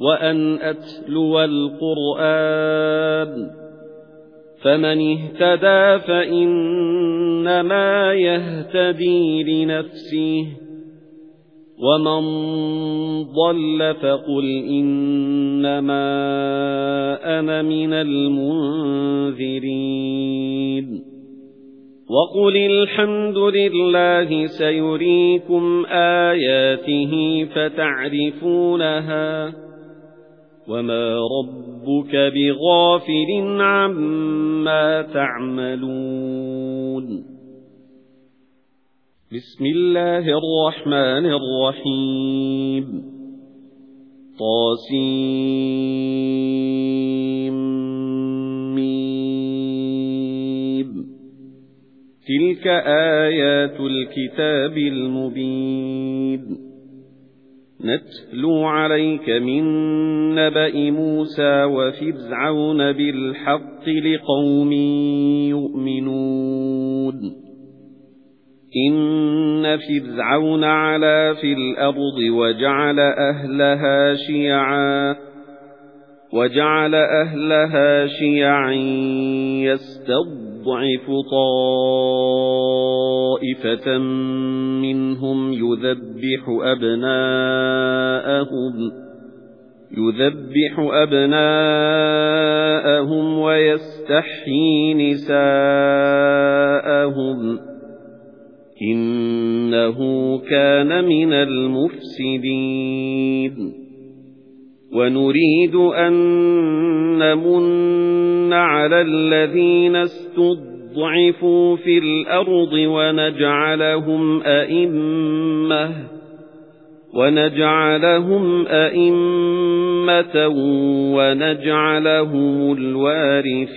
وَأَنْ أَتْلُوَ الْقُرْآنَ فَمَنِ اهْتَدَى فَإِنَّمَا يَهْتَدِي لِنَفْسِهِ وَمَنْ ضَلَّ فَقُلْ إِنَّمَا أَنَا مِنَ الْمُنذِرِينَ وَقُلِ الْحَمْدُ لِلَّهِ سَيُرِيكُمْ آيَاتِهِ فَتَعْرِفُونَهَا وَمَا رَبُّكَ بِغَافِلٍ عَمَّا تَعْمَلُونَ بِسْمِ اللَّهِ الرَّحْمَنِ الرَّحِيمِ طاسيم تِلْكَ آيَاتُ الْكِتَابِ الْمُبِينِ نَتْلُو عَلَيْكَ مِن نَّبَإِ مُوسَى وَفِرْعَوْنَ بِالْحَقِّ لِقَوْمٍ يُؤْمِنُونَ. إِنَّ فِرْعَوْنَ عَلَا فِي الْأَرْضِ وَجَعَلَ أَهْلَهَا شِيَعًا. وَجَعَلَ أَهْلَهَا شِيَعًا يَسْتَضْعِفُ طَائِفَةً مِنْهُمْ يُذَبِّحُ أَبْنَاءَهُمْ يُذَبِّحُ أَبْنَاءَهُمْ وَيَسْتَحْيِي نِسَاءَهُمْ. إِنَّهُ كَانَ مِنَ الْمُفْسِدِينَ. وَنُرِيدُ أَن نَّمُنَّ عَلَى الَّذِينَ اسْتُضْعِفُوا فِي الْأَرْضِ وَنَجْعَلَهُمْ أَئِمَّةً وَنَجْعَلَهُمْ أَئِمَّةً وَنَجْعَلَهُمُ الْوَارِثِينَ.